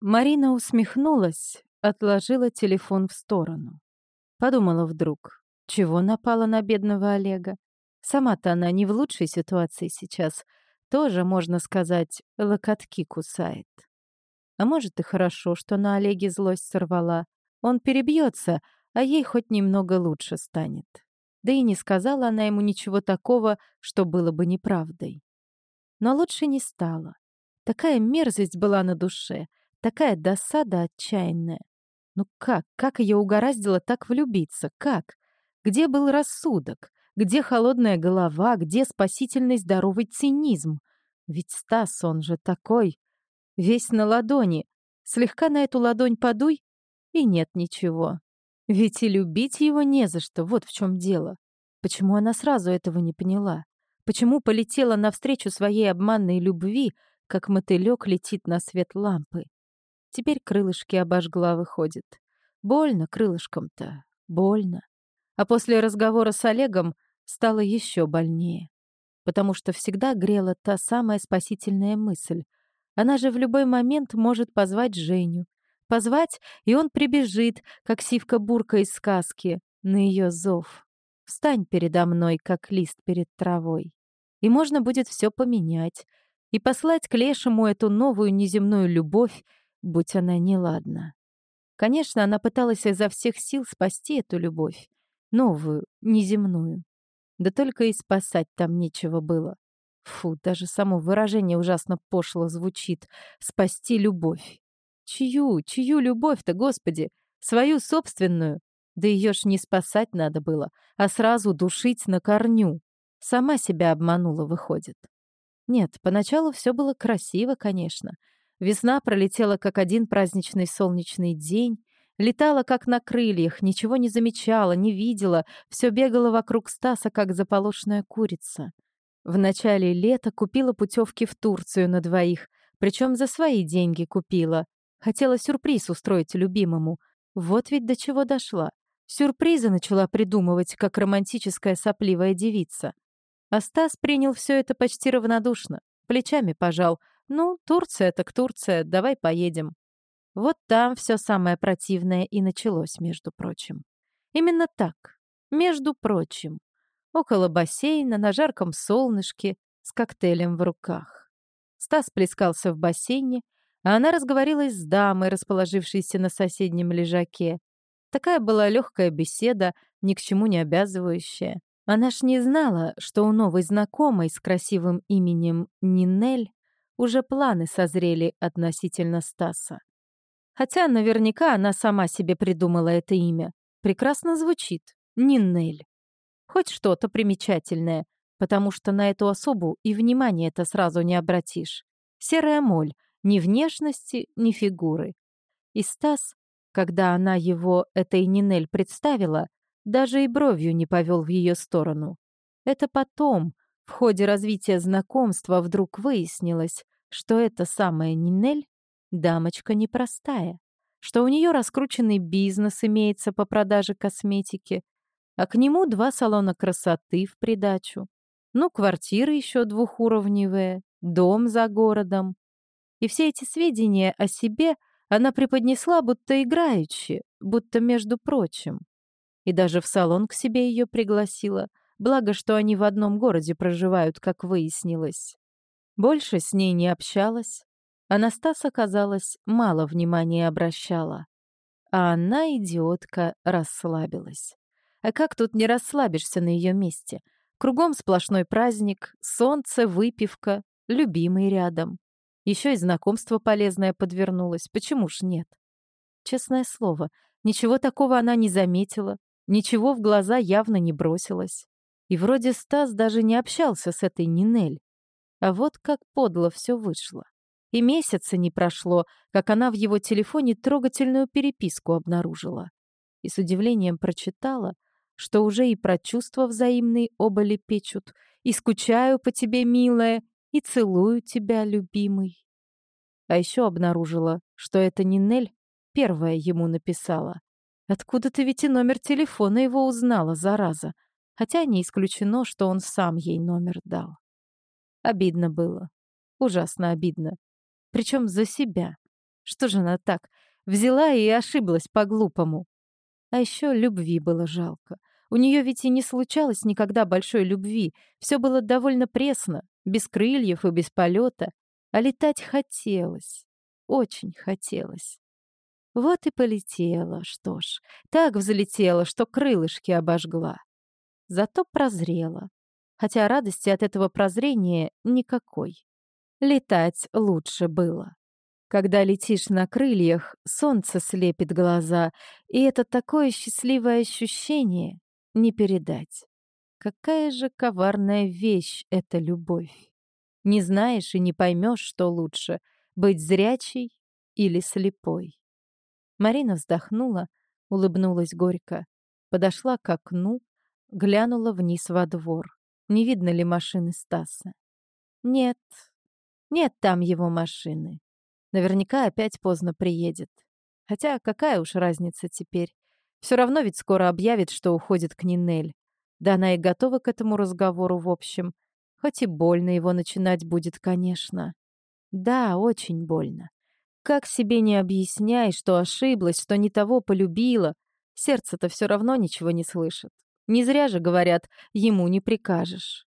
Марина усмехнулась, отложила телефон в сторону. Подумала вдруг, чего напала на бедного Олега. Сама-то она не в лучшей ситуации сейчас. Тоже, можно сказать, локотки кусает. А может и хорошо, что на Олеге злость сорвала. Он перебьется, а ей хоть немного лучше станет. Да и не сказала она ему ничего такого, что было бы неправдой. Но лучше не стало. Такая мерзость была на душе, такая досада отчаянная. Ну как, как ее угораздило так влюбиться, как? Где был рассудок? Где холодная голова? Где спасительный здоровый цинизм? Ведь Стас, он же такой, весь на ладони. Слегка на эту ладонь подуй, и нет ничего. Ведь и любить его не за что, вот в чем дело. Почему она сразу этого не поняла? Почему полетела навстречу своей обманной любви, как мотылек летит на свет лампы? Теперь крылышки обожгла выходит. Больно крылышкам-то, больно. А после разговора с Олегом стало еще больнее. Потому что всегда грела та самая спасительная мысль. Она же в любой момент может позвать Женю. Позвать, и он прибежит, как сивка-бурка из сказки, на ее зов. Встань передо мной, как лист перед травой. И можно будет все поменять. И послать к лешему эту новую неземную любовь, будь она неладна. Конечно, она пыталась изо всех сил спасти эту любовь. Новую, неземную. Да только и спасать там нечего было. Фу, даже само выражение ужасно пошло звучит. Спасти любовь. Чью, чью любовь-то, Господи? Свою собственную? Да ее ж не спасать надо было, а сразу душить на корню. Сама себя обманула, выходит. Нет, поначалу все было красиво, конечно. Весна пролетела как один праздничный солнечный день, летала как на крыльях, ничего не замечала, не видела, все бегала вокруг Стаса, как заполошная курица. В начале лета купила путевки в Турцию на двоих, причем за свои деньги купила. Хотела сюрприз устроить любимому. Вот ведь до чего дошла. Сюрпризы начала придумывать, как романтическая сопливая девица. А Стас принял все это почти равнодушно. Плечами пожал. «Ну, Турция так Турция, давай поедем». Вот там все самое противное и началось, между прочим. Именно так, между прочим. Около бассейна, на жарком солнышке, с коктейлем в руках. Стас плескался в бассейне, а она разговорилась с дамой, расположившейся на соседнем лежаке. Такая была легкая беседа, ни к чему не обязывающая. Она ж не знала, что у новой знакомой с красивым именем Нинель уже планы созрели относительно Стаса. Хотя наверняка она сама себе придумала это имя. Прекрасно звучит. Нинель. Хоть что-то примечательное, потому что на эту особу и внимания это сразу не обратишь. Серая моль, ни внешности, ни фигуры. И Стас когда она его, этой Нинель, представила, даже и бровью не повел в ее сторону. Это потом, в ходе развития знакомства, вдруг выяснилось, что эта самая Нинель — дамочка непростая, что у нее раскрученный бизнес имеется по продаже косметики, а к нему два салона красоты в придачу, ну, квартира еще двухуровневая, дом за городом. И все эти сведения о себе — она преподнесла будто играючи, будто между прочим. И даже в салон к себе ее пригласила, благо, что они в одном городе проживают, как выяснилось. Больше с ней не общалась. Анастаса, казалось, мало внимания обращала. А она, идиотка, расслабилась. А как тут не расслабишься на ее месте? Кругом сплошной праздник, солнце, выпивка, любимый рядом. Еще и знакомство полезное подвернулось. Почему ж нет? Честное слово, ничего такого она не заметила, ничего в глаза явно не бросилось. И вроде Стас даже не общался с этой Нинель. А вот как подло все вышло. И месяца не прошло, как она в его телефоне трогательную переписку обнаружила. И с удивлением прочитала, что уже и про чувства взаимные оба лепечут, и скучаю по тебе, милая, и целую тебя, любимый. А еще обнаружила, что это не Нель первая ему написала. Откуда-то ведь и номер телефона его узнала, зараза. Хотя не исключено, что он сам ей номер дал. Обидно было. Ужасно обидно. Причем за себя. Что же она так? Взяла и ошиблась по-глупому. А еще любви было жалко. У нее ведь и не случалось никогда большой любви. Все было довольно пресно, без крыльев и без полета. А летать хотелось. Очень хотелось. Вот и полетела, что ж. Так взлетела, что крылышки обожгла. Зато прозрела. Хотя радости от этого прозрения никакой. Летать лучше было. Когда летишь на крыльях, солнце слепит глаза, и это такое счастливое ощущение не передать. Какая же коварная вещь эта любовь. Не знаешь и не поймешь, что лучше — быть зрячей или слепой. Марина вздохнула, улыбнулась горько, подошла к окну, глянула вниз во двор. Не видно ли машины Стаса? Нет, нет там его машины. Наверняка опять поздно приедет. Хотя какая уж разница теперь. Все равно ведь скоро объявит, что уходит к Нинель. Да она и готова к этому разговору в общем. Хоть и больно его начинать будет, конечно. Да, очень больно. Как себе не объясняй, что ошиблась, что не того полюбила. Сердце-то все равно ничего не слышит. Не зря же говорят, ему не прикажешь.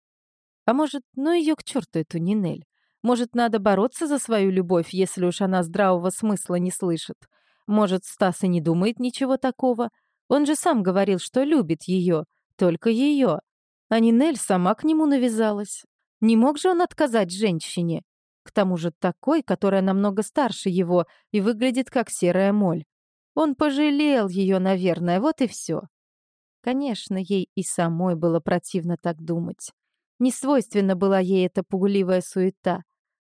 А может, ну ее к черту эту Нинель. Может, надо бороться за свою любовь, если уж она здравого смысла не слышит. Может, Стас и не думает ничего такого. Он же сам говорил, что любит ее, только ее. А Нинель сама к нему навязалась. Не мог же он отказать женщине? К тому же такой, которая намного старше его и выглядит как серая моль. Он пожалел ее, наверное, вот и все. Конечно, ей и самой было противно так думать. Не свойственна была ей эта пугливая суета.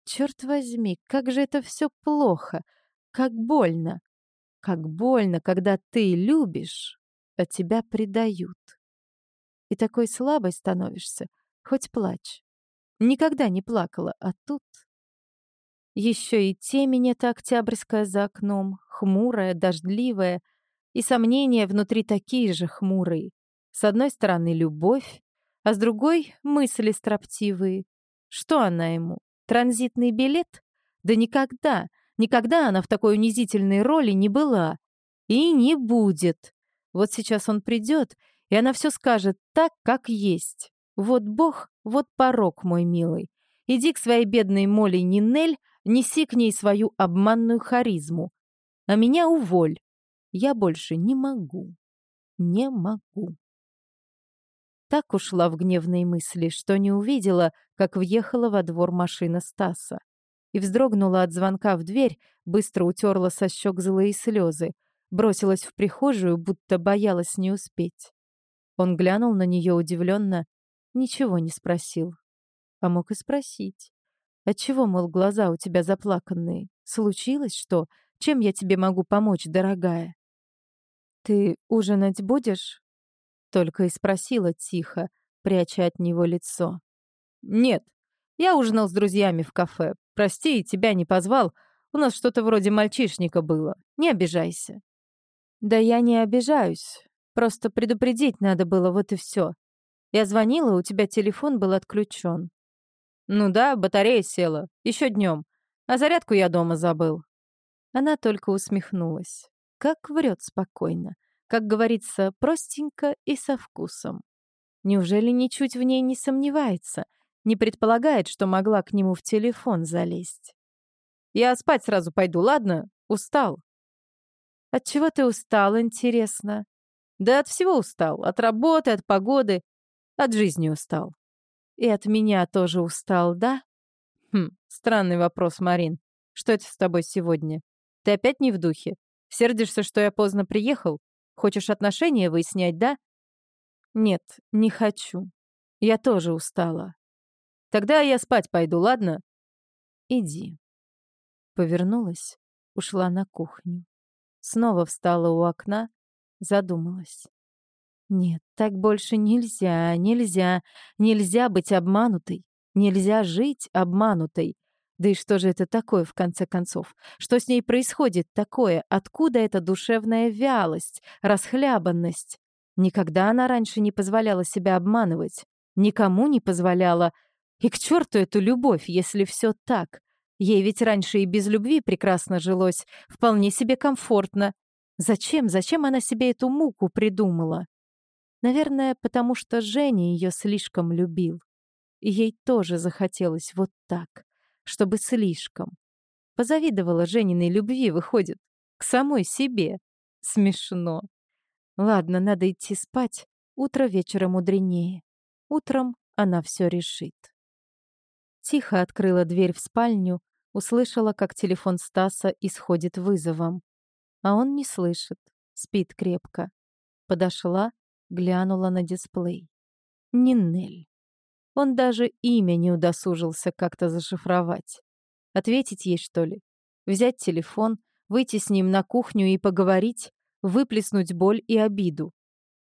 Черт возьми, как же это все плохо, как больно. Как больно, когда ты любишь, а тебя предают. И такой слабой становишься, хоть плачь. Никогда не плакала, а тут... Еще и темень эта октябрьская за окном, хмурая, дождливая, и сомнения внутри такие же хмурые. С одной стороны любовь, а с другой — мысли строптивые. Что она ему? Транзитный билет? Да никогда, никогда она в такой унизительной роли не была. И не будет. Вот сейчас он придет, и она все скажет так, как есть. Вот Бог, вот порог, мой милый. Иди к своей бедной Моле Нинель, неси к ней свою обманную харизму. А меня уволь. Я больше не могу. Не могу. Так ушла в гневные мысли, что не увидела, как въехала во двор машина Стаса. И вздрогнула от звонка в дверь, быстро утерла со щек злые слезы, бросилась в прихожую, будто боялась не успеть. Он глянул на нее удивленно, ничего не спросил. А мог и спросить. Отчего, мол, глаза у тебя заплаканные? Случилось что? Чем я тебе могу помочь, дорогая? Ты ужинать будешь? Только и спросила тихо, пряча от него лицо. «Нет, я ужинал с друзьями в кафе. Прости, тебя не позвал. У нас что-то вроде мальчишника было. Не обижайся». «Да я не обижаюсь. Просто предупредить надо было, вот и все. Я звонила, у тебя телефон был отключен. «Ну да, батарея села. Еще днем. А зарядку я дома забыл». Она только усмехнулась. Как врет спокойно. Как говорится, простенько и со вкусом. Неужели ничуть в ней не сомневается, не предполагает, что могла к нему в телефон залезть? «Я спать сразу пойду, ладно? Устал». «От чего ты устал, интересно?» «Да от всего устал. От работы, от погоды, от жизни устал». «И от меня тоже устал, да?» «Хм, странный вопрос, Марин. Что это с тобой сегодня? Ты опять не в духе? Сердишься, что я поздно приехал? Хочешь отношения выяснять, да? Нет, не хочу. Я тоже устала. Тогда я спать пойду, ладно? Иди. Повернулась, ушла на кухню. Снова встала у окна, задумалась. Нет, так больше нельзя, нельзя, нельзя быть обманутой, нельзя жить обманутой. Да и что же это такое, в конце концов? Что с ней происходит такое? Откуда эта душевная вялость, расхлябанность? Никогда она раньше не позволяла себя обманывать. Никому не позволяла. И к черту эту любовь, если все так. Ей ведь раньше и без любви прекрасно жилось, вполне себе комфортно. Зачем, зачем она себе эту муку придумала? Наверное, потому что Женя ее слишком любил. И ей тоже захотелось вот так, чтобы слишком. Позавидовала Жениной любви, выходит, к самой себе. Смешно. Ладно, надо идти спать. Утро вечера мудренее. Утром она все решит. Тихо открыла дверь в спальню, услышала, как телефон Стаса исходит вызовом. А он не слышит, спит крепко. Подошла, глянула на дисплей. Нинель. Он даже имя не удосужился как-то зашифровать. Ответить ей, что ли? Взять телефон, выйти с ним на кухню и поговорить, выплеснуть боль и обиду.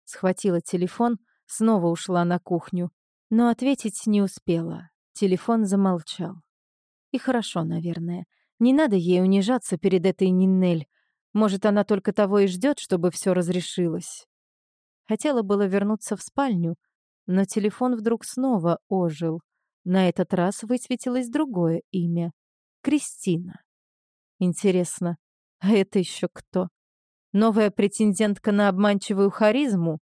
Схватила телефон, снова ушла на кухню, но ответить не успела. Телефон замолчал. И хорошо, наверное. Не надо ей унижаться перед этой Нинель. Может, она только того и ждет, чтобы все разрешилось. Хотела было вернуться в спальню, но телефон вдруг снова ожил. На этот раз высветилось другое имя — Кристина. Интересно, а это еще кто? Новая претендентка на обманчивую харизму?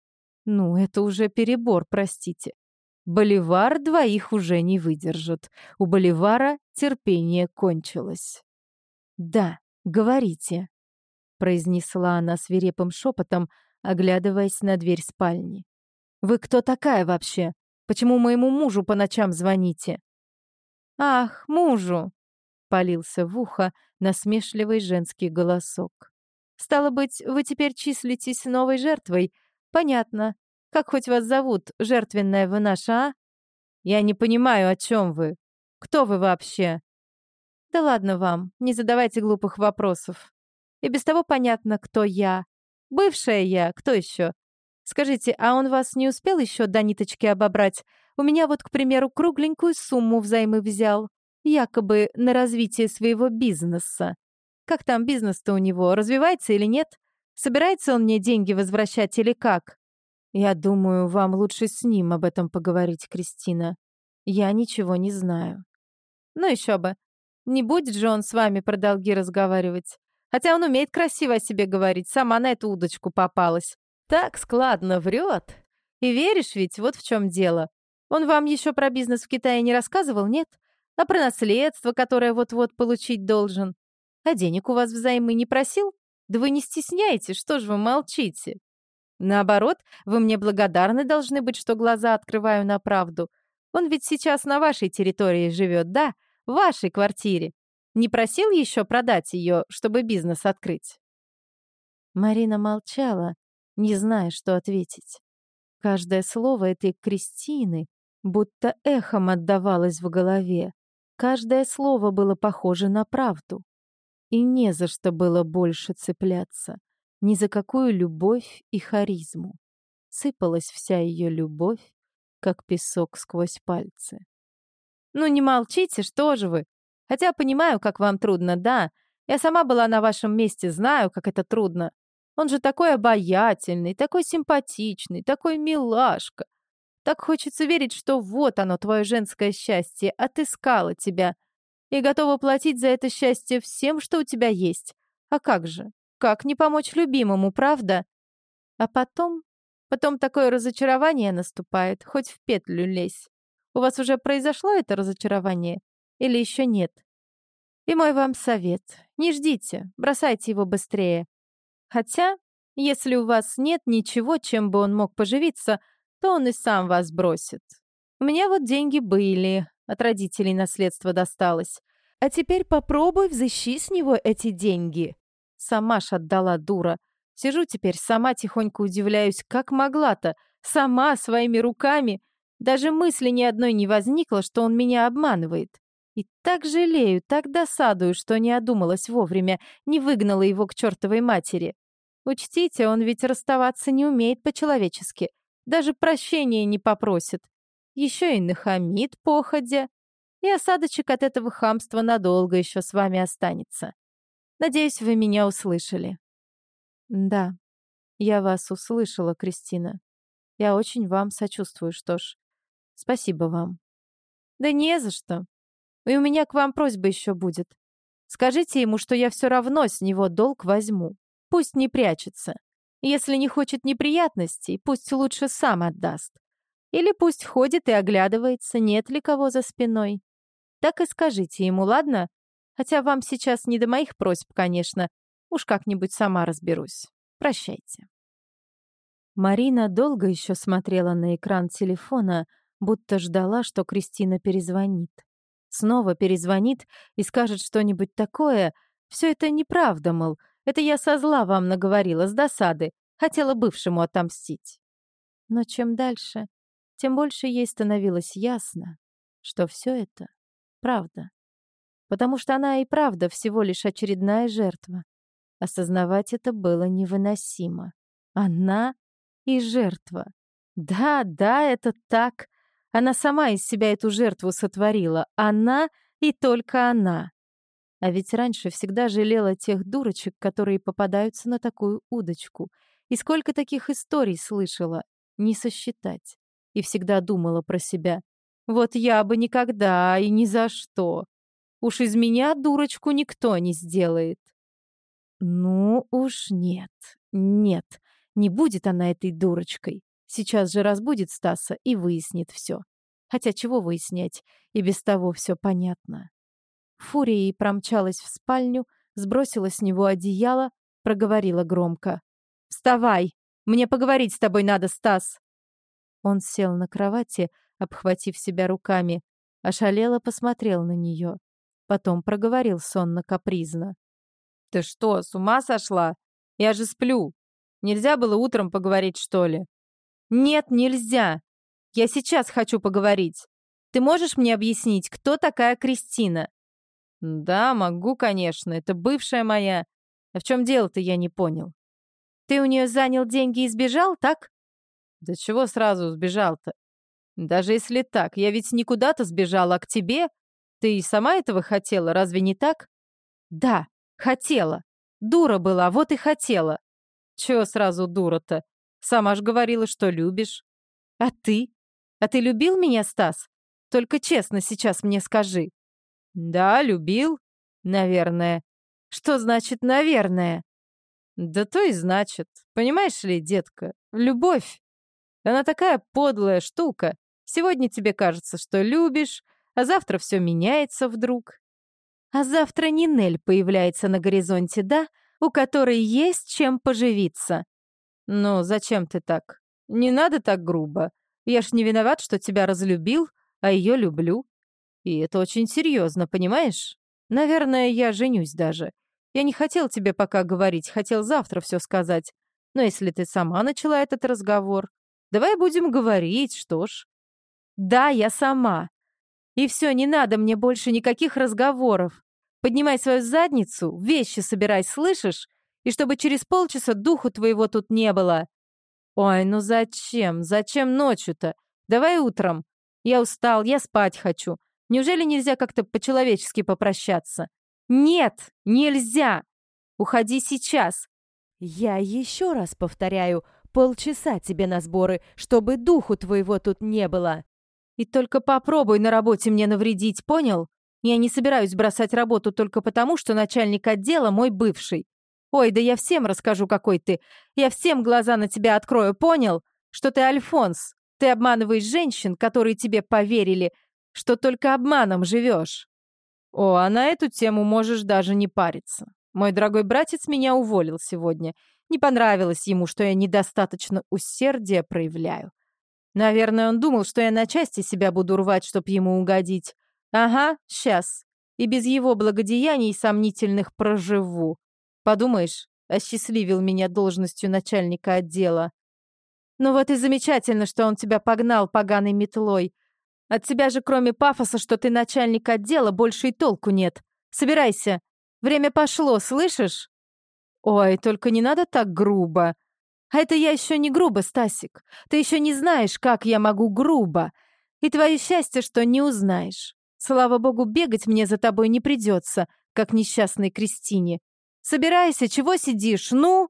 Ну, это уже перебор, простите. Боливар двоих уже не выдержит. У Боливара терпение кончилось. «Да, говорите», — произнесла она свирепым шепотом, оглядываясь на дверь спальни. «Вы кто такая вообще? Почему моему мужу по ночам звоните?» «Ах, мужу!» — полился в ухо насмешливый женский голосок. «Стало быть, вы теперь числитесь новой жертвой? Понятно. Как хоть вас зовут, жертвенная вы наша, а? Я не понимаю, о чем вы. Кто вы вообще?» «Да ладно вам, не задавайте глупых вопросов. И без того понятно, кто я. Бывшая я, кто еще? Скажите, а он вас не успел еще до ниточки обобрать? У меня вот, к примеру, кругленькую сумму взаймы взял. Якобы на развитие своего бизнеса. Как там бизнес-то у него, развивается или нет? Собирается он мне деньги возвращать или как? Я думаю, вам лучше с ним об этом поговорить, Кристина. Я ничего не знаю. Ну еще бы. Не будет же он с вами про долги разговаривать. Хотя он умеет красиво о себе говорить, сама на эту удочку попалась. Так складно врет. И веришь ведь, вот в чем дело. Он вам еще про бизнес в Китае не рассказывал, нет? А про наследство, которое вот-вот получить должен? А денег у вас взаймы не просил? Да вы не стесняете, что же вы молчите? Наоборот, вы мне благодарны должны быть, что глаза открываю на правду. Он ведь сейчас на вашей территории живет, да? В вашей квартире. Не просил еще продать ее, чтобы бизнес открыть?» Марина молчала, не зная, что ответить. Каждое слово этой Кристины будто эхом отдавалось в голове. Каждое слово было похоже на правду. И не за что было больше цепляться. Ни за какую любовь и харизму. Сыпалась вся ее любовь, как песок сквозь пальцы. «Ну не молчите, что же вы? Хотя понимаю, как вам трудно, да. Я сама была на вашем месте, знаю, как это трудно. Он же такой обаятельный, такой симпатичный, такой милашка. Так хочется верить, что вот оно, твое женское счастье, отыскало тебя. И готова платить за это счастье всем, что у тебя есть. А как же? Как не помочь любимому, правда? А потом... Потом такое разочарование наступает, хоть в петлю лезь. У вас уже произошло это разочарование? Или еще нет? И мой вам совет. Не ждите, бросайте его быстрее. Хотя, если у вас нет ничего, чем бы он мог поживиться, то он и сам вас бросит. У меня вот деньги были, от родителей наследство досталось. А теперь попробуй взыщи с него эти деньги. Сама ж отдала дура. Сижу теперь, сама тихонько удивляюсь, как могла-то. Сама, своими руками. Даже мысли ни одной не возникло, что он меня обманывает. И так жалею, так досадую, что не одумалась вовремя, не выгнала его к чертовой матери. Учтите, он ведь расставаться не умеет по-человечески. Даже прощения не попросит. Еще и нахамит походя. И осадочек от этого хамства надолго еще с вами останется. Надеюсь, вы меня услышали. Да, я вас услышала, Кристина. Я очень вам сочувствую, что ж. Спасибо вам. Да не за что. И у меня к вам просьба еще будет. Скажите ему, что я все равно с него долг возьму. Пусть не прячется. Если не хочет неприятностей, пусть лучше сам отдаст. Или пусть ходит и оглядывается, нет ли кого за спиной. Так и скажите ему, ладно? Хотя вам сейчас не до моих просьб, конечно. Уж как-нибудь сама разберусь. Прощайте. Марина долго еще смотрела на экран телефона, будто ждала, что Кристина перезвонит. Снова перезвонит и скажет что-нибудь такое. Все это неправда, мол, это я со зла вам наговорила, с досады. Хотела бывшему отомстить. Но чем дальше, тем больше ей становилось ясно, что все это правда. Потому что она и правда всего лишь очередная жертва. Осознавать это было невыносимо. Она и жертва. Да, да, это так. Она сама из себя эту жертву сотворила. Она и только она. А ведь раньше всегда жалела тех дурочек, которые попадаются на такую удочку. И сколько таких историй слышала, не сосчитать. И всегда думала про себя. Вот я бы никогда и ни за что. Уж из меня дурочку никто не сделает. Ну уж нет, нет, не будет она этой дурочкой. Сейчас же разбудит Стаса и выяснит все. Хотя чего выяснять, и без того все понятно. Фурией промчалась в спальню, сбросила с него одеяло, проговорила громко. «Вставай! Мне поговорить с тобой надо, Стас!» Он сел на кровати, обхватив себя руками, ошалело посмотрел на нее. Потом проговорил сонно-капризно. «Ты что, с ума сошла? Я же сплю. Нельзя было утром поговорить, что ли?» «Нет, нельзя. Я сейчас хочу поговорить. Ты можешь мне объяснить, кто такая Кристина?» «Да, могу, конечно. Это бывшая моя. А в чем дело-то, я не понял». «Ты у нее занял деньги и сбежал, так?» «Да чего сразу сбежал-то? Даже если так, я ведь не куда-то сбежала, а к тебе. Ты и сама этого хотела, разве не так?» «Да, хотела. Дура была, вот и хотела». «Чего сразу дура-то? Сама ж говорила, что любишь. А ты? А ты любил меня, Стас? Только честно сейчас мне скажи. Да, любил. Наверное. Что значит «наверное»? Да то и значит. Понимаешь ли, детка, любовь. Она такая подлая штука. Сегодня тебе кажется, что любишь, а завтра все меняется вдруг. А завтра Нинель появляется на горизонте, да, у которой есть чем поживиться. «Ну, зачем ты так? Не надо так грубо. Я ж не виноват, что тебя разлюбил, а ее люблю. И это очень серьезно, понимаешь? Наверное, я женюсь даже. Я не хотел тебе пока говорить, хотел завтра все сказать. Но если ты сама начала этот разговор, давай будем говорить, что ж. Да, я сама. И все, не надо мне больше никаких разговоров. Поднимай свою задницу, вещи собирай, слышишь? И чтобы через полчаса духу твоего тут не было. Ой, ну зачем? Зачем ночью-то? Давай утром. Я устал, я спать хочу. Неужели нельзя как-то по-человечески попрощаться? Нет, нельзя. Уходи сейчас. Я еще раз повторяю, полчаса тебе на сборы, чтобы духу твоего тут не было. И только попробуй на работе мне навредить, понял? Я не собираюсь бросать работу только потому, что начальник отдела мой бывший. Ой, да я всем расскажу, какой ты. Я всем глаза на тебя открою, понял? Что ты Альфонс. Ты обманываешь женщин, которые тебе поверили, что только обманом живешь. О, а на эту тему можешь даже не париться. Мой дорогой братец меня уволил сегодня. Не понравилось ему, что я недостаточно усердия проявляю. Наверное, он думал, что я на части себя буду рвать, чтоб ему угодить. Ага, сейчас. И без его благодеяний сомнительных проживу. Подумаешь, осчастливил меня должностью начальника отдела. Ну вот и замечательно, что он тебя погнал поганой метлой. От тебя же, кроме пафоса, что ты начальник отдела, больше и толку нет. Собирайся. Время пошло, слышишь? Ой, только не надо так грубо. А это я еще не грубо, Стасик. Ты еще не знаешь, как я могу грубо. И твое счастье, что не узнаешь. Слава богу, бегать мне за тобой не придется, как несчастной Кристине. Собирайся, чего сидишь, ну?»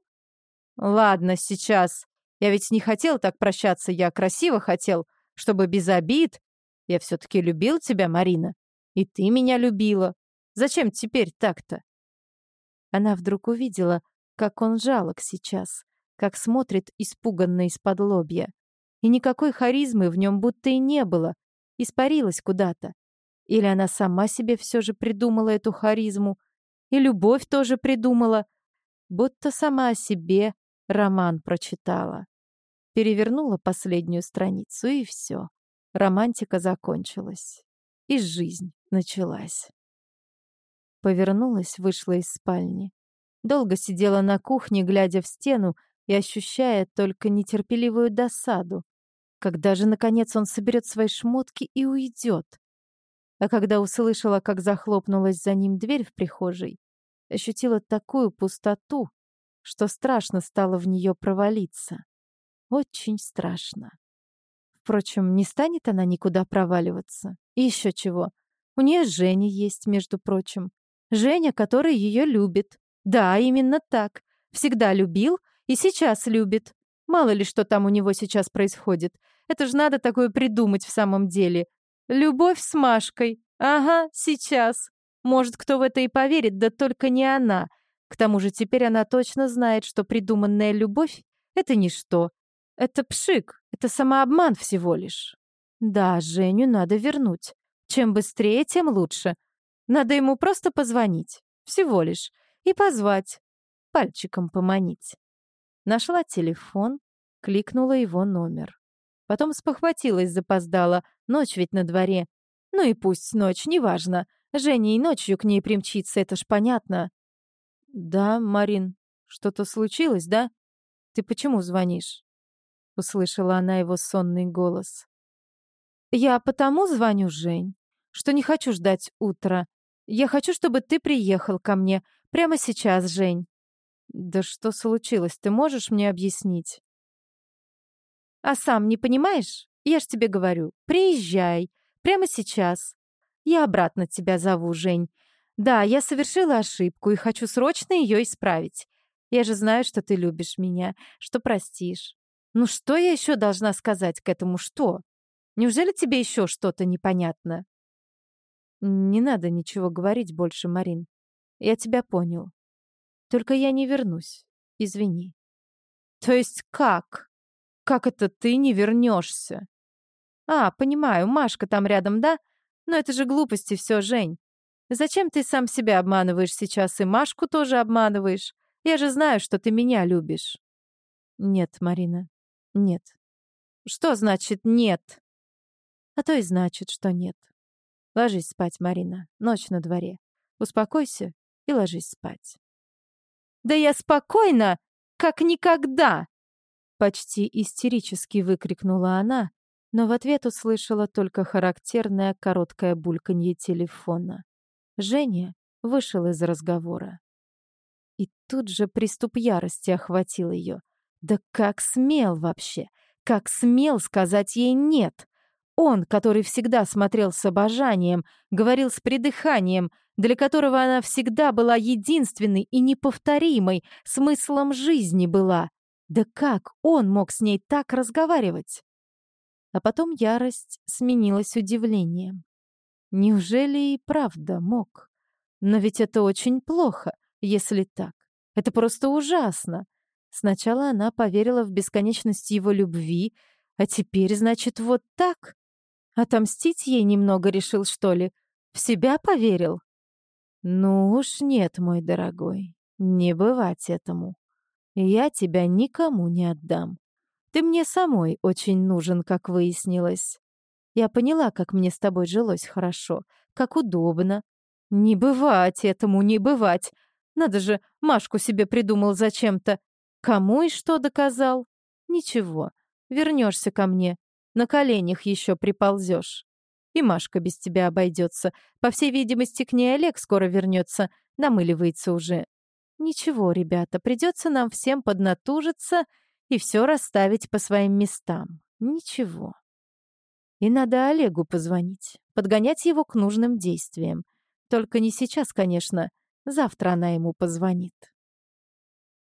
«Ладно, сейчас. Я ведь не хотел так прощаться, я красиво хотел, чтобы без обид. Я все-таки любил тебя, Марина. И ты меня любила. Зачем теперь так-то?» Она вдруг увидела, как он жалок сейчас, как смотрит испуганно из-под лобья. И никакой харизмы в нем будто и не было, испарилась куда-то. Или она сама себе все же придумала эту харизму, и любовь тоже придумала, будто сама о себе роман прочитала. Перевернула последнюю страницу, и все. Романтика закончилась. И жизнь началась. Повернулась, вышла из спальни. Долго сидела на кухне, глядя в стену и ощущая только нетерпеливую досаду. Когда же, наконец, он соберет свои шмотки и уйдет? А когда услышала, как захлопнулась за ним дверь в прихожей, ощутила такую пустоту, что страшно стало в нее провалиться. Очень страшно. Впрочем, не станет она никуда проваливаться. И еще чего. У нее Женя есть, между прочим. Женя, который ее любит. Да, именно так. Всегда любил и сейчас любит. Мало ли, что там у него сейчас происходит. Это ж надо такое придумать в самом деле. Любовь с Машкой. Ага, сейчас. Может, кто в это и поверит, да только не она. К тому же теперь она точно знает, что придуманная любовь — это ничто. Это пшик, это самообман всего лишь. Да, Женю надо вернуть. Чем быстрее, тем лучше. Надо ему просто позвонить. Всего лишь. И позвать. Пальчиком поманить. Нашла телефон, кликнула его номер. Потом спохватилась, запоздала. Ночь ведь на дворе. Ну и пусть ночь, неважно. Женя и ночью к ней примчится, это ж понятно. Да, Марин, что-то случилось, да? Ты почему звонишь? Услышала она его сонный голос. Я потому звоню, Жень, что не хочу ждать утра. Я хочу, чтобы ты приехал ко мне прямо сейчас, Жень. Да что случилось, ты можешь мне объяснить? А сам не понимаешь? Я ж тебе говорю, приезжай, прямо сейчас. Я обратно тебя зову, Жень. Да, я совершила ошибку и хочу срочно ее исправить. Я же знаю, что ты любишь меня, что простишь. Ну что я еще должна сказать к этому что? Неужели тебе еще что-то непонятно? Не надо ничего говорить больше, Марин. Я тебя понял. Только я не вернусь. Извини. То есть как? Как это ты не вернешься? А, понимаю, Машка там рядом, да? Но это же глупости все, Жень. Зачем ты сам себя обманываешь сейчас и Машку тоже обманываешь? Я же знаю, что ты меня любишь. Нет, Марина, нет. Что значит «нет»? А то и значит, что нет. Ложись спать, Марина. Ночь на дворе. Успокойся и ложись спать. «Да я спокойна, как никогда!» Почти истерически выкрикнула она, но в ответ услышала только характерное короткое бульканье телефона. Женя вышел из разговора. И тут же приступ ярости охватил ее. Да как смел вообще? Как смел сказать ей «нет»? Он, который всегда смотрел с обожанием, говорил с придыханием, для которого она всегда была единственной и неповторимой, смыслом жизни была. Да как он мог с ней так разговаривать? А потом ярость сменилась удивлением. Неужели и правда мог? Но ведь это очень плохо, если так. Это просто ужасно. Сначала она поверила в бесконечность его любви, а теперь, значит, вот так? Отомстить ей немного решил, что ли? В себя поверил? Ну уж нет, мой дорогой, не бывать этому. Я тебя никому не отдам. Ты мне самой очень нужен, как выяснилось. Я поняла, как мне с тобой жилось хорошо, как удобно. Не бывать этому, не бывать. Надо же, Машку себе придумал зачем-то. Кому и что доказал? Ничего, вернешься ко мне, на коленях еще приползешь. И Машка без тебя обойдется. По всей видимости, к ней Олег скоро вернется, намыливается уже. Ничего, ребята, придется нам всем поднатужиться и все расставить по своим местам. Ничего. И надо Олегу позвонить, подгонять его к нужным действиям. Только не сейчас, конечно. Завтра она ему позвонит.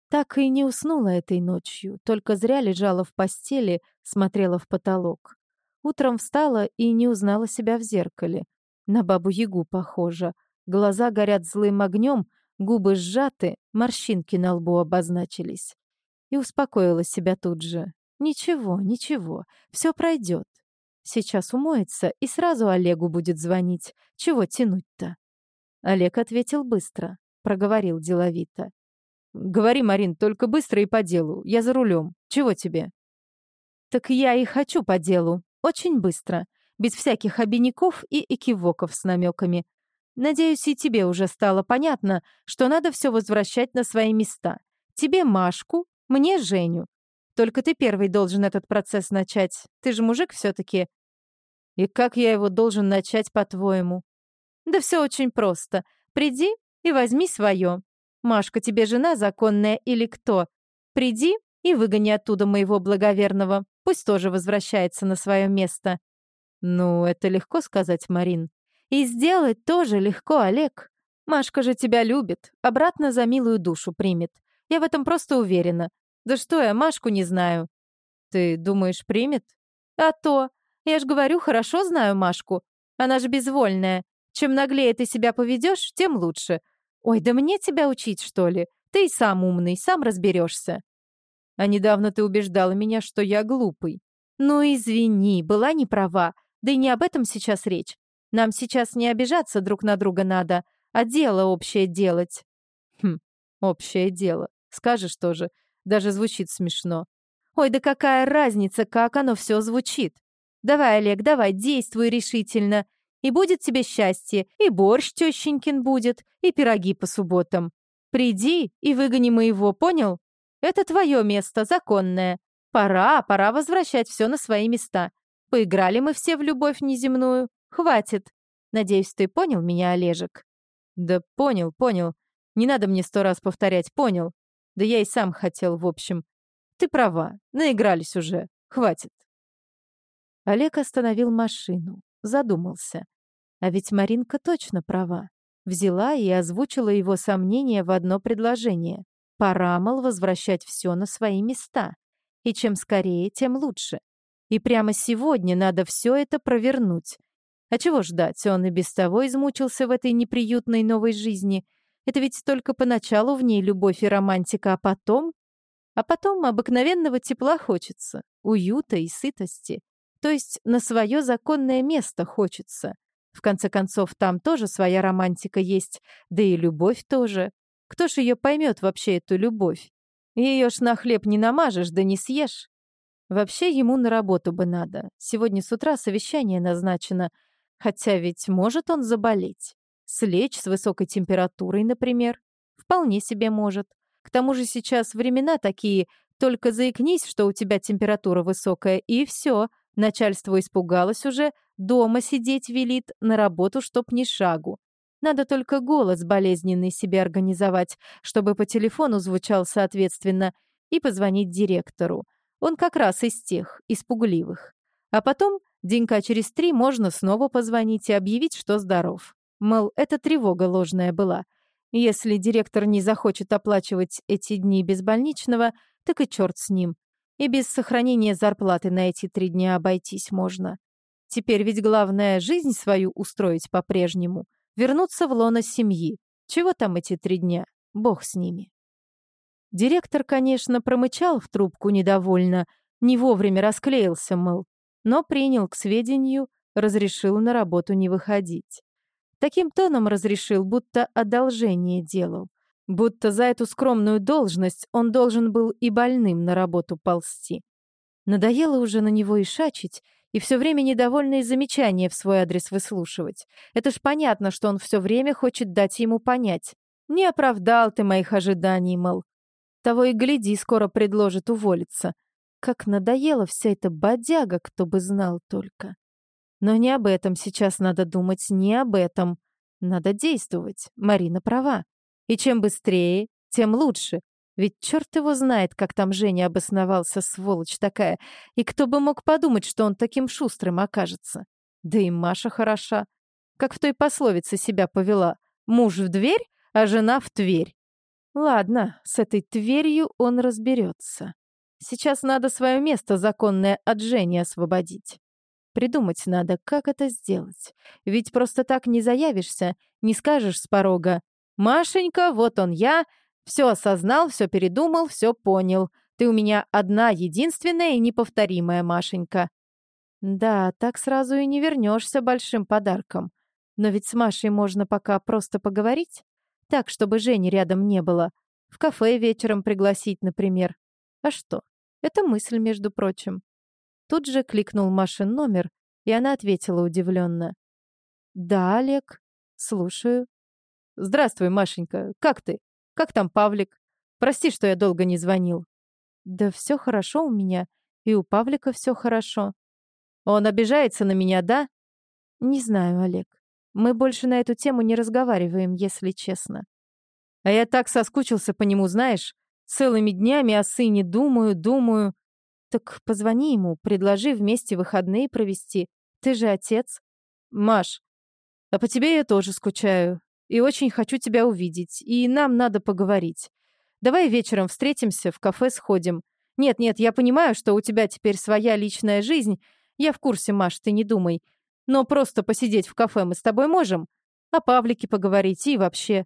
Так и не уснула этой ночью, только зря лежала в постели, смотрела в потолок. Утром встала и не узнала себя в зеркале. На бабу-ягу похожа. Глаза горят злым огнем, губы сжаты, морщинки на лбу обозначились. И успокоила себя тут же. Ничего, ничего, все пройдет. Сейчас умоется и сразу Олегу будет звонить. Чего тянуть-то? Олег ответил быстро, проговорил деловито. «Говори, Марин, только быстро и по делу. Я за рулем. Чего тебе?» «Так я и хочу по делу. Очень быстро. Без всяких обиняков и экивоков с намеками. Надеюсь, и тебе уже стало понятно, что надо все возвращать на свои места. Тебе Машку, мне Женю. Только ты первый должен этот процесс начать. Ты же мужик все таки И как я его должен начать, по-твоему? Да все очень просто. Приди и возьми свое. Машка тебе жена законная или кто? Приди и выгони оттуда моего благоверного. Пусть тоже возвращается на свое место. Ну, это легко сказать, Марин. И сделать тоже легко, Олег. Машка же тебя любит, обратно за милую душу примет. Я в этом просто уверена. Да что я Машку не знаю. Ты думаешь, примет? А то. Я ж говорю, хорошо знаю Машку. Она же безвольная. Чем наглее ты себя поведешь, тем лучше. «Ой, да мне тебя учить, что ли? Ты и сам умный, сам разберешься. А недавно ты убеждала меня, что я глупый. Ну, извини, была не права. Да и не об этом сейчас речь. Нам сейчас не обижаться друг на друга надо, а дело общее делать. Хм, общее дело. Скажешь тоже. Даже звучит смешно. Ой, да какая разница, как оно все звучит. Давай, Олег, давай, действуй решительно. И будет тебе счастье, и борщ тещенькин будет, и пироги по субботам. Приди и выгони моего, понял? Это твое место, законное. Пора, пора возвращать все на свои места. Поиграли мы все в любовь неземную. Хватит. Надеюсь, ты понял меня, Олежек? Да понял, понял. Не надо мне сто раз повторять, понял. Да я и сам хотел, в общем. Ты права, наигрались уже. Хватит. Олег остановил машину, задумался. А ведь Маринка точно права. Взяла и озвучила его сомнения в одно предложение. Пора, мол, возвращать все на свои места. И чем скорее, тем лучше. И прямо сегодня надо все это провернуть. А чего ждать? Он и без того измучился в этой неприютной новой жизни. Это ведь только поначалу в ней любовь и романтика, а потом... А потом обыкновенного тепла хочется, уюта и сытости. То есть на свое законное место хочется. В конце концов, там тоже своя романтика есть, да и любовь тоже. Кто ж ее поймет вообще, эту любовь? Ее ж на хлеб не намажешь, да не съешь. Вообще ему на работу бы надо. Сегодня с утра совещание назначено. Хотя ведь может он заболеть. Слечь с высокой температурой, например. Вполне себе может. К тому же сейчас времена такие, только заикнись, что у тебя температура высокая, и все. Начальство испугалось уже, дома сидеть велит, на работу чтоб ни шагу. Надо только голос болезненный себе организовать, чтобы по телефону звучал соответственно, и позвонить директору. Он как раз из тех, испугливых. А потом, денька через три, можно снова позвонить и объявить, что здоров. Мол, это тревога ложная была. Если директор не захочет оплачивать эти дни без больничного, так и черт с ним. И без сохранения зарплаты на эти три дня обойтись можно. Теперь ведь главное жизнь свою устроить по-прежнему, вернуться в лоно семьи. Чего там эти три дня? Бог с ними. Директор, конечно, промычал в трубку недовольно, не вовремя расклеился, мол, но принял к сведению, разрешил на работу не выходить. Таким тоном разрешил, будто одолжение делал. Будто за эту скромную должность он должен был и больным на работу ползти. Надоело уже на него и шачить, и все время недовольные замечания в свой адрес выслушивать. Это ж понятно, что он все время хочет дать ему понять. Не оправдал ты моих ожиданий, мол. Того и гляди, скоро предложит уволиться. Как надоела вся эта бодяга, кто бы знал только. Но не об этом сейчас надо думать, не об этом. Надо действовать. Марина права. И чем быстрее, тем лучше. Ведь черт его знает, как там Женя обосновался, сволочь такая. И кто бы мог подумать, что он таким шустрым окажется. Да и Маша хороша. Как в той пословице себя повела. Муж в дверь, а жена в Тверь. Ладно, с этой Тверью он разберется. Сейчас надо свое место законное от Жени освободить. Придумать надо, как это сделать. Ведь просто так не заявишься, не скажешь с порога. «Машенька, вот он я, все осознал, все передумал, все понял. Ты у меня одна, единственная и неповторимая, Машенька». Да, так сразу и не вернешься большим подарком. Но ведь с Машей можно пока просто поговорить. Так, чтобы Жени рядом не было. В кафе вечером пригласить, например. А что? Это мысль, между прочим. Тут же кликнул Машин номер, и она ответила удивленно. «Да, Олег, слушаю». «Здравствуй, Машенька. Как ты? Как там Павлик? Прости, что я долго не звонил». «Да все хорошо у меня, и у Павлика все хорошо». «Он обижается на меня, да?» «Не знаю, Олег. Мы больше на эту тему не разговариваем, если честно. А я так соскучился по нему, знаешь? Целыми днями о сыне думаю, думаю. Так позвони ему, предложи вместе выходные провести. Ты же отец. Маш, а по тебе я тоже скучаю. И очень хочу тебя увидеть. И нам надо поговорить. Давай вечером встретимся, в кафе сходим. Нет-нет, я понимаю, что у тебя теперь своя личная жизнь. Я в курсе, Маш, ты не думай. Но просто посидеть в кафе мы с тобой можем. О Павлике поговорить и вообще.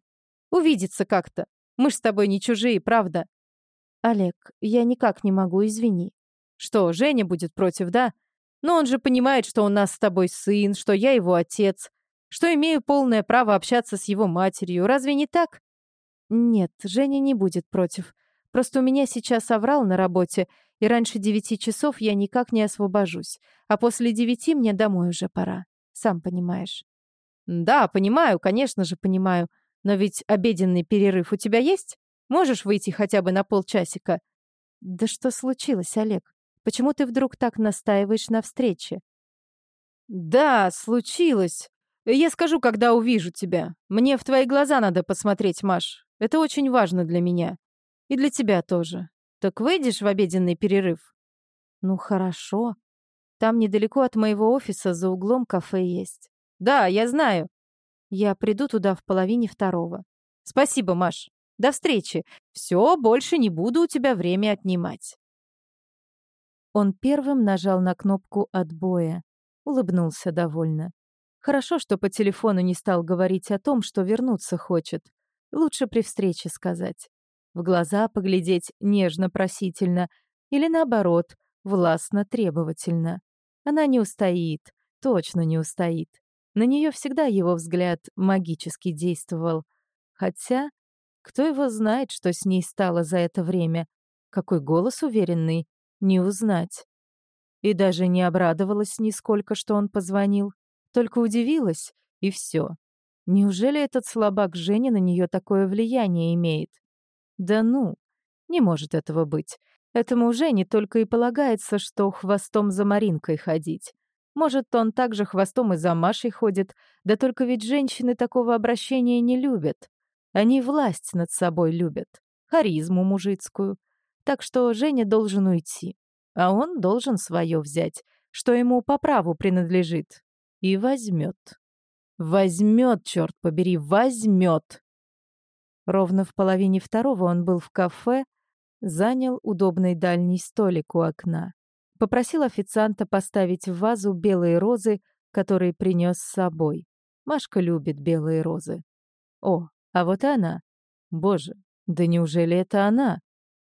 Увидеться как-то. Мы ж с тобой не чужие, правда? Олег, я никак не могу, извини. Что, Женя будет против, да? Но он же понимает, что у нас с тобой сын, что я его отец, что имею полное право общаться с его матерью. Разве не так? Нет, Женя не будет против. Просто у меня сейчас оврал на работе, и раньше девяти часов я никак не освобожусь. А после девяти мне домой уже пора. Сам понимаешь. Да, понимаю, конечно же понимаю. Но ведь обеденный перерыв у тебя есть? Можешь выйти хотя бы на полчасика? Да что случилось, Олег? Почему ты вдруг так настаиваешь на встрече? Да, случилось. Я скажу, когда увижу тебя. Мне в твои глаза надо посмотреть, Маш. Это очень важно для меня. И для тебя тоже. Так выйдешь в обеденный перерыв? Ну, хорошо. Там недалеко от моего офиса за углом кафе есть. Да, я знаю. Я приду туда в половине второго. Спасибо, Маш. До встречи. Все, больше не буду у тебя время отнимать. Он первым нажал на кнопку отбоя. Улыбнулся довольно. Хорошо, что по телефону не стал говорить о том, что вернуться хочет. Лучше при встрече сказать в глаза поглядеть нежно-просительно или, наоборот, властно-требовательно. Она не устоит, точно не устоит. На нее всегда его взгляд магически действовал. Хотя, кто его знает, что с ней стало за это время? Какой голос уверенный, не узнать. И даже не обрадовалась нисколько, что он позвонил. Только удивилась, и все. Неужели этот слабак Женя на нее такое влияние имеет? Да ну, не может этого быть. Этому уже не только и полагается, что хвостом за Маринкой ходить. Может, он также хвостом и за Машей ходит, да только ведь женщины такого обращения не любят. Они власть над собой любят, харизму мужицкую. Так что Женя должен уйти, а он должен свое взять, что ему по праву принадлежит. И возьмет. Возьмет, черт побери, возьмет. Ровно в половине второго он был в кафе, занял удобный дальний столик у окна. Попросил официанта поставить в вазу белые розы, которые принес с собой. Машка любит белые розы. О, а вот она. Боже, да неужели это она?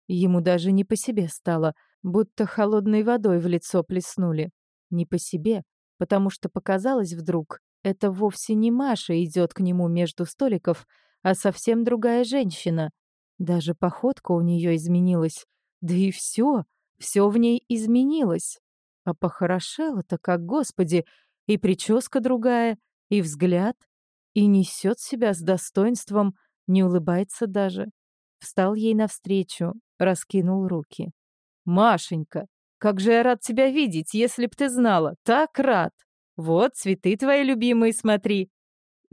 Ему даже не по себе стало, будто холодной водой в лицо плеснули. Не по себе, потому что показалось вдруг, это вовсе не Маша идет к нему между столиков, а совсем другая женщина. Даже походка у нее изменилась. Да и все, все в ней изменилось. А похорошела-то как, господи, и прическа другая, и взгляд, и несет себя с достоинством, не улыбается даже. Встал ей навстречу, раскинул руки. «Машенька, как же я рад тебя видеть, если б ты знала, так рад! Вот цветы твои любимые, смотри!»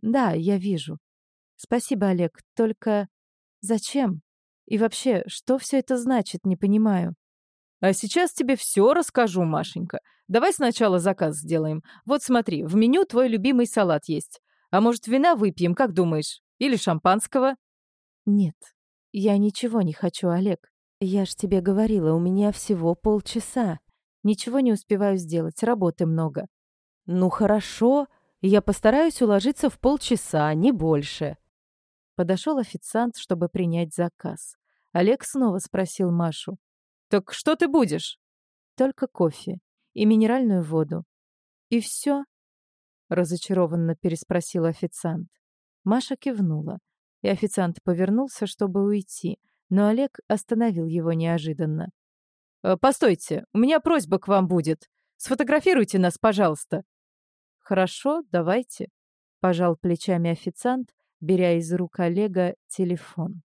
«Да, я вижу», Спасибо, Олег, только зачем? И вообще, что все это значит, не понимаю. А сейчас тебе все расскажу, Машенька. Давай сначала заказ сделаем. Вот смотри, в меню твой любимый салат есть. А может, вина выпьем, как думаешь? Или шампанского? Нет, я ничего не хочу, Олег. Я ж тебе говорила, у меня всего полчаса. Ничего не успеваю сделать, работы много. «Ну хорошо, я постараюсь уложиться в полчаса, не больше». Подошел официант, чтобы принять заказ. Олег снова спросил Машу. «Так что ты будешь?» «Только кофе и минеральную воду». «И все?» разочарованно переспросил официант. Маша кивнула, и официант повернулся, чтобы уйти, но Олег остановил его неожиданно. «Э, «Постойте, у меня просьба к вам будет. Сфотографируйте нас, пожалуйста». «Хорошо, давайте», — пожал плечами официант, беря из рук Олега телефон.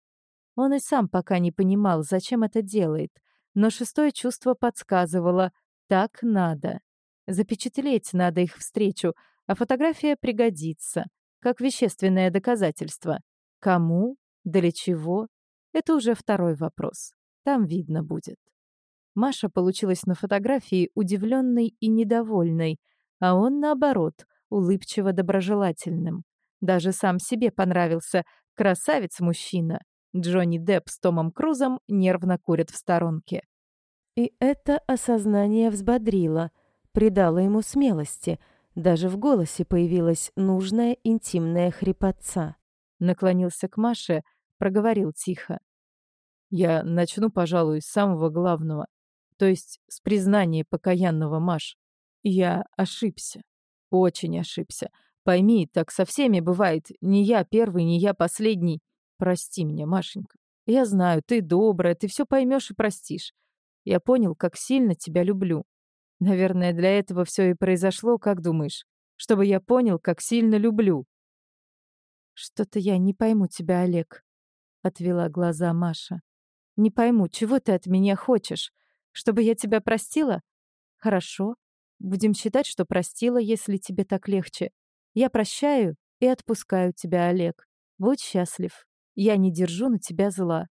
Он и сам пока не понимал, зачем это делает, но шестое чувство подсказывало «так надо». Запечатлеть надо их встречу, а фотография пригодится, как вещественное доказательство. Кому? Для чего? Это уже второй вопрос. Там видно будет. Маша получилась на фотографии удивленной и недовольной, а он, наоборот, улыбчиво-доброжелательным. Даже сам себе понравился красавец-мужчина. Джонни Депп с Томом Крузом нервно курят в сторонке. И это осознание взбодрило, придало ему смелости — даже в голосе появилась нужная интимная хрипотца. Наклонился к Маше, проговорил тихо. «Я начну, пожалуй, с самого главного, то есть с признания покаянного Маш. Я ошибся, очень ошибся. Пойми, так со всеми бывает. Не я первый, не я последний. Прости меня, Машенька. Я знаю, ты добрая, ты все поймешь и простишь. Я понял, как сильно тебя люблю. Наверное, для этого все и произошло, как думаешь? Чтобы я понял, как сильно люблю. Что-то я не пойму тебя, Олег, отвела глаза Маша. Не пойму, чего ты от меня хочешь? Чтобы я тебя простила? Хорошо. Будем считать, что простила, если тебе так легче. Я прощаю и отпускаю тебя, Олег. Будь счастлив. Я не держу на тебя зла.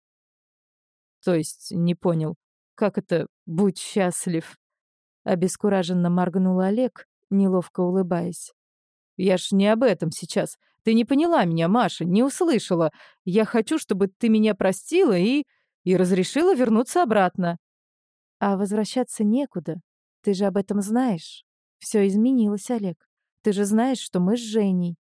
То есть, не понял, как это «будь счастлив»? Обескураженно моргнул Олег, неловко улыбаясь. «Я ж не об этом сейчас. Ты не поняла меня, Маша, не услышала. Я хочу, чтобы ты меня простила и... и разрешила вернуться обратно». «А возвращаться некуда. Ты же об этом знаешь. Все изменилось, Олег. Ты же знаешь, что мы с Женей».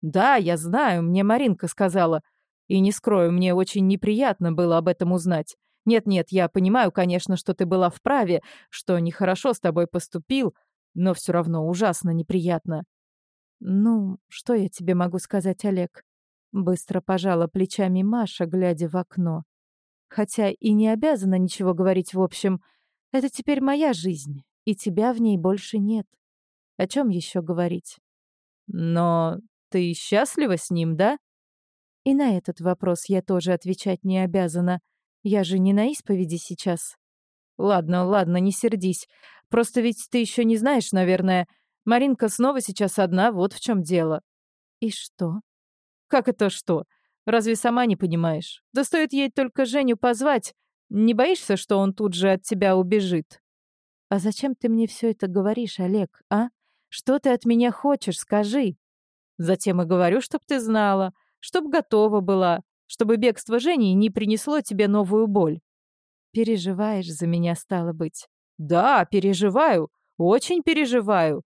«Да, я знаю, мне Маринка сказала. И не скрою, мне очень неприятно было об этом узнать. Нет-нет, я понимаю, конечно, что ты была вправе, что нехорошо с тобой поступил, но все равно ужасно неприятно. Ну, что я тебе могу сказать, Олег? Быстро пожала плечами Маша, глядя в окно. Хотя и не обязана ничего говорить в общем. Это теперь моя жизнь, и тебя в ней больше нет. О чем еще говорить? Но ты счастлива с ним, да? И на этот вопрос я тоже отвечать не обязана. Я же не на исповеди сейчас. Ладно, ладно, не сердись. Просто ведь ты еще не знаешь, наверное. Маринка снова сейчас одна, вот в чем дело. И что? Как это что? Разве сама не понимаешь? Да стоит ей только Женю позвать. Не боишься, что он тут же от тебя убежит? А зачем ты мне все это говоришь, Олег, а? Что ты от меня хочешь, скажи. Затем и говорю, чтоб ты знала, чтоб готова была чтобы бегство Жени не принесло тебе новую боль. Переживаешь за меня, стало быть. Да, переживаю, очень переживаю.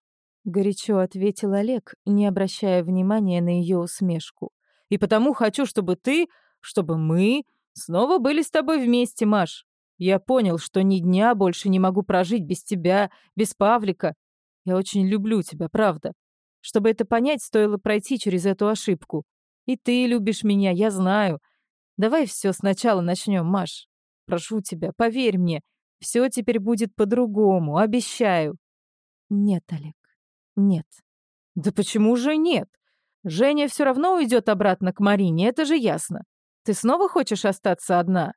Горячо ответил Олег, не обращая внимания на ее усмешку. И потому хочу, чтобы ты, чтобы мы снова были с тобой вместе, Маш. Я понял, что ни дня больше не могу прожить без тебя, без Павлика. Я очень люблю тебя, правда. Чтобы это понять, стоило пройти через эту ошибку. И ты любишь меня, я знаю. Давай все сначала начнем, Маш. Прошу тебя, поверь мне. Все теперь будет по-другому, обещаю. Нет, Олег, нет. Да почему же нет? Женя все равно уйдет обратно к Марине, это же ясно. Ты снова хочешь остаться одна?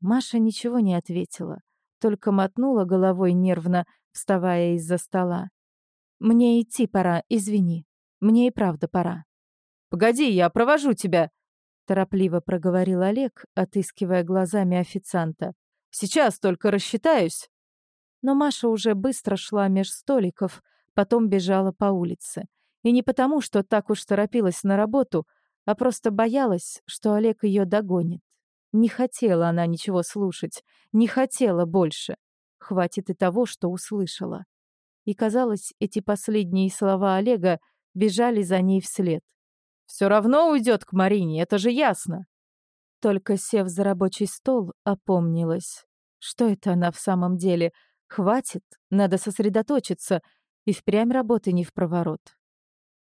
Маша ничего не ответила, только мотнула головой нервно, вставая из-за стола. «Мне идти пора, извини. Мне и правда пора». «Погоди, я провожу тебя!» Торопливо проговорил Олег, отыскивая глазами официанта. «Сейчас только рассчитаюсь!» Но Маша уже быстро шла меж столиков, потом бежала по улице. И не потому, что так уж торопилась на работу, а просто боялась, что Олег ее догонит. Не хотела она ничего слушать, не хотела больше. Хватит и того, что услышала. И, казалось, эти последние слова Олега бежали за ней вслед. «Все равно уйдет к Марине, это же ясно!» Только сев за рабочий стол, опомнилась. Что это она в самом деле? Хватит, надо сосредоточиться, и впрямь работы не в проворот.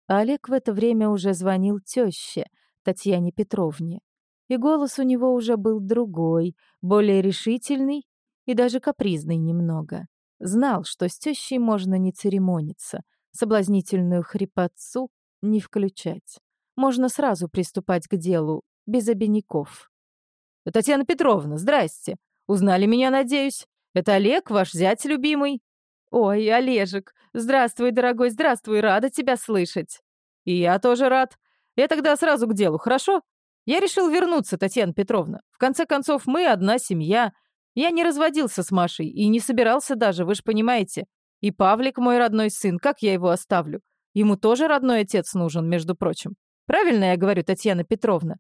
Олег в это время уже звонил тёще, Татьяне Петровне. И голос у него уже был другой, более решительный и даже капризный немного. Знал, что с тещей можно не церемониться, соблазнительную хрипотцу не включать. Можно сразу приступать к делу, без обиняков. «Татьяна Петровна, здрасте! Узнали меня, надеюсь? Это Олег, ваш зять любимый?» «Ой, Олежек, здравствуй, дорогой, здравствуй, рада тебя слышать!» «И я тоже рад. Я тогда сразу к делу, хорошо? Я решил вернуться, Татьяна Петровна. В конце концов, мы одна семья. Я не разводился с Машей и не собирался даже, вы же понимаете. И Павлик мой родной сын, как я его оставлю? Ему тоже родной отец нужен, между прочим. Правильно я говорю, Татьяна Петровна?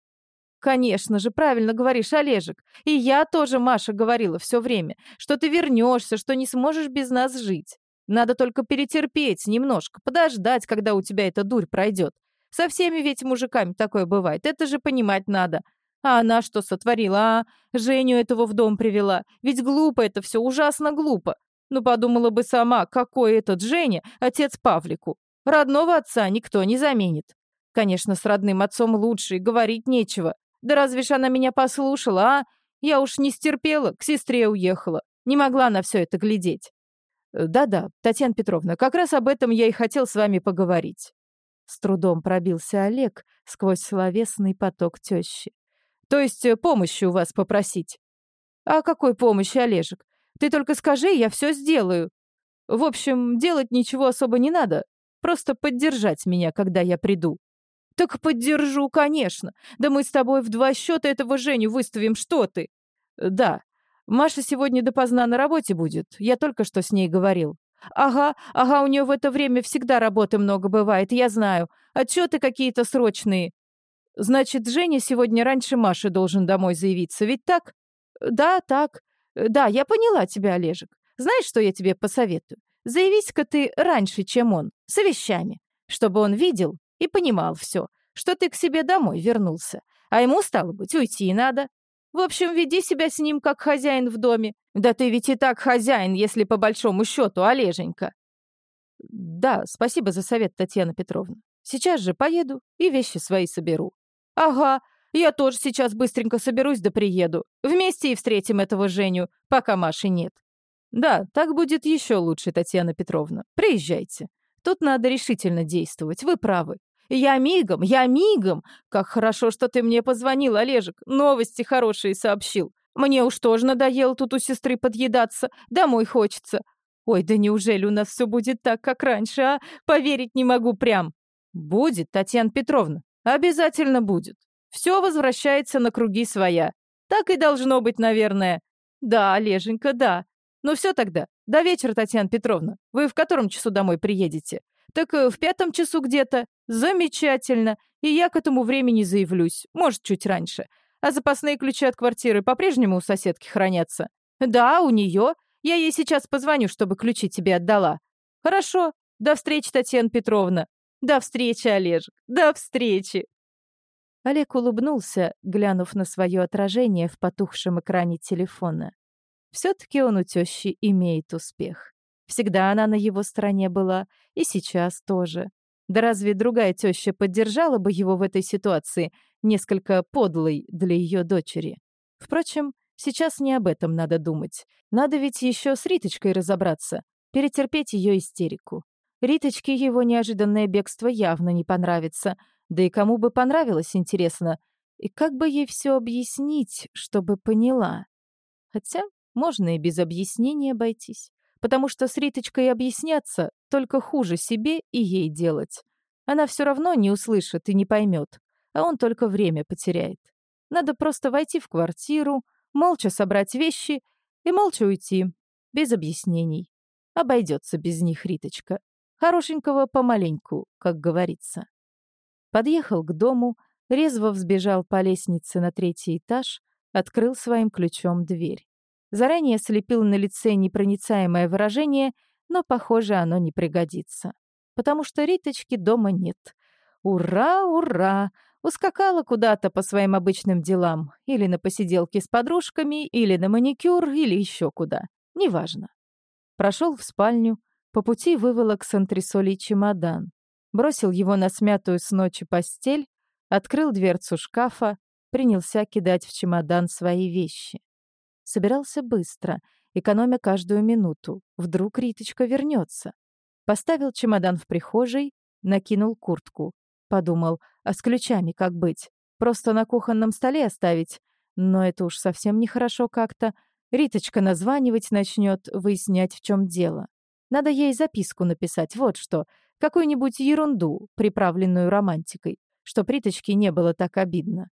Конечно же, правильно говоришь, Олежек. И я тоже, Маша, говорила все время, что ты вернешься, что не сможешь без нас жить. Надо только перетерпеть немножко, подождать, когда у тебя эта дурь пройдет. Со всеми ведь мужиками такое бывает, это же понимать надо. А она что сотворила, а? Женю этого в дом привела. Ведь глупо это все, ужасно глупо. Ну, подумала бы сама, какой этот Женя, отец Павлику. Родного отца никто не заменит. Конечно, с родным отцом лучше, и говорить нечего. Да разве ж она меня послушала, а? Я уж не стерпела, к сестре уехала. Не могла на все это глядеть. Э, да-да, Татьяна Петровна, как раз об этом я и хотел с вами поговорить. С трудом пробился Олег сквозь словесный поток тещи. То есть э, помощи у вас попросить. А какой помощи, Олежек? Ты только скажи, я все сделаю. В общем, делать ничего особо не надо. Просто поддержать меня, когда я приду. «Так поддержу, конечно. Да мы с тобой в два счета этого Женю выставим, что ты?» «Да. Маша сегодня допоздна на работе будет. Я только что с ней говорил». «Ага, ага, у нее в это время всегда работы много бывает, я знаю. Отчеты какие-то срочные». «Значит, Женя сегодня раньше Маши должен домой заявиться, ведь так?» «Да, так. Да, я поняла тебя, Олежек. Знаешь, что я тебе посоветую? Заявись-ка ты раньше, чем он, с вещами, чтобы он видел, и понимал все, что ты к себе домой вернулся, а ему, стало быть, уйти надо. В общем, веди себя с ним как хозяин в доме. Да ты ведь и так хозяин, если по большому счету, Олеженька. Да, спасибо за совет, Татьяна Петровна. Сейчас же поеду и вещи свои соберу. Ага, я тоже сейчас быстренько соберусь да приеду. Вместе и встретим этого Женю, пока Маши нет. Да, так будет еще лучше, Татьяна Петровна. Приезжайте. Тут надо решительно действовать, вы правы. «Я мигом, я мигом! Как хорошо, что ты мне позвонил, Олежек, новости хорошие сообщил. Мне уж тоже надоело тут у сестры подъедаться, домой хочется. Ой, да неужели у нас все будет так, как раньше, а? Поверить не могу прям». «Будет, Татьяна Петровна, обязательно будет. Все возвращается на круги своя. Так и должно быть, наверное». «Да, Олеженька, да. Ну все тогда. До вечера, Татьяна Петровна. Вы в котором часу домой приедете?» «Так э, в пятом часу где-то. Замечательно. И я к этому времени заявлюсь. Может, чуть раньше. А запасные ключи от квартиры по-прежнему у соседки хранятся?» «Да, у нее. Я ей сейчас позвоню, чтобы ключи тебе отдала». «Хорошо. До встречи, Татьяна Петровна». «До встречи, Олежек. До встречи». Олег улыбнулся, глянув на свое отражение в потухшем экране телефона. Все-таки он у тещи имеет успех. Всегда она на его стороне была, и сейчас тоже. Да разве другая теща поддержала бы его в этой ситуации, несколько подлой для ее дочери? Впрочем, сейчас не об этом надо думать. Надо ведь еще с Риточкой разобраться, перетерпеть ее истерику. Риточке его неожиданное бегство явно не понравится. Да и кому бы понравилось, интересно. И как бы ей все объяснить, чтобы поняла? Хотя можно и без объяснений обойтись потому что с Риточкой объясняться только хуже себе и ей делать. Она все равно не услышит и не поймет, а он только время потеряет. Надо просто войти в квартиру, молча собрать вещи и молча уйти, без объяснений. Обойдется без них Риточка. Хорошенького помаленьку, как говорится. Подъехал к дому, резво взбежал по лестнице на третий этаж, открыл своим ключом дверь. Заранее слепил на лице непроницаемое выражение, но, похоже, оно не пригодится. Потому что Риточки дома нет. Ура, ура! Ускакала куда-то по своим обычным делам. Или на посиделки с подружками, или на маникюр, или еще куда. Неважно. Прошел в спальню, по пути выволок с антресолей чемодан. Бросил его на смятую с ночи постель, открыл дверцу шкафа, принялся кидать в чемодан свои вещи. Собирался быстро, экономя каждую минуту. Вдруг Риточка вернется. Поставил чемодан в прихожей, накинул куртку. Подумал, а с ключами как быть? Просто на кухонном столе оставить? Но это уж совсем нехорошо как-то. Риточка названивать начнет, выяснять, в чем дело. Надо ей записку написать, вот что. Какую-нибудь ерунду, приправленную романтикой, чтоб Риточке не было так обидно.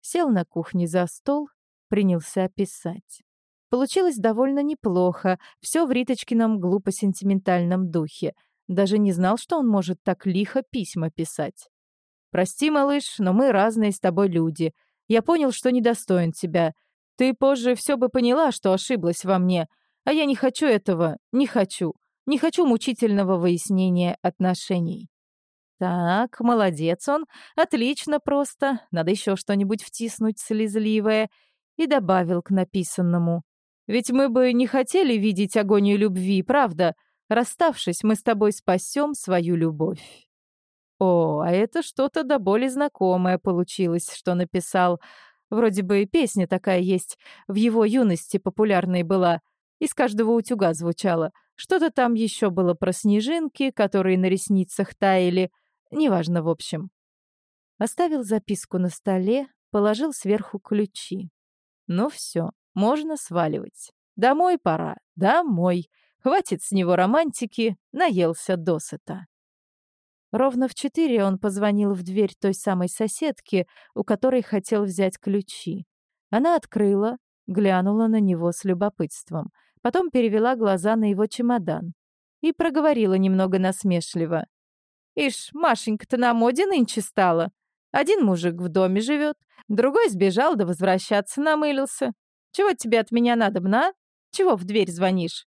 Сел на кухне за стол, принялся писать. Получилось довольно неплохо, все в Риточкином глупо-сентиментальном духе. Даже не знал, что он может так лихо письма писать. «Прости, малыш, но мы разные с тобой люди. Я понял, что недостоин тебя. Ты позже все бы поняла, что ошиблась во мне. А я не хочу этого, не хочу. Не хочу мучительного выяснения отношений». Так, молодец он. Отлично просто. Надо еще что-нибудь втиснуть слезливое. И добавил к написанному. Ведь мы бы не хотели видеть агонию любви, правда? Расставшись, мы с тобой спасем свою любовь. О, а это что-то до боли знакомое получилось, что написал. Вроде бы песня такая есть, в его юности популярной была. Из каждого утюга звучала. Что-то там еще было про снежинки, которые на ресницах таяли. Неважно, в общем. Оставил записку на столе, положил сверху ключи. Ну все, можно сваливать. Домой пора, домой. Хватит с него романтики, наелся досыта. Ровно в четыре он позвонил в дверь той самой соседки, у которой хотел взять ключи. Она открыла, глянула на него с любопытством, потом перевела глаза на его чемодан и проговорила немного насмешливо. Ишь, Машенька-то на моде нынче стала. Один мужик в доме живет, другой сбежал да возвращаться намылился. Чего тебе от меня надо, а? Чего в дверь звонишь?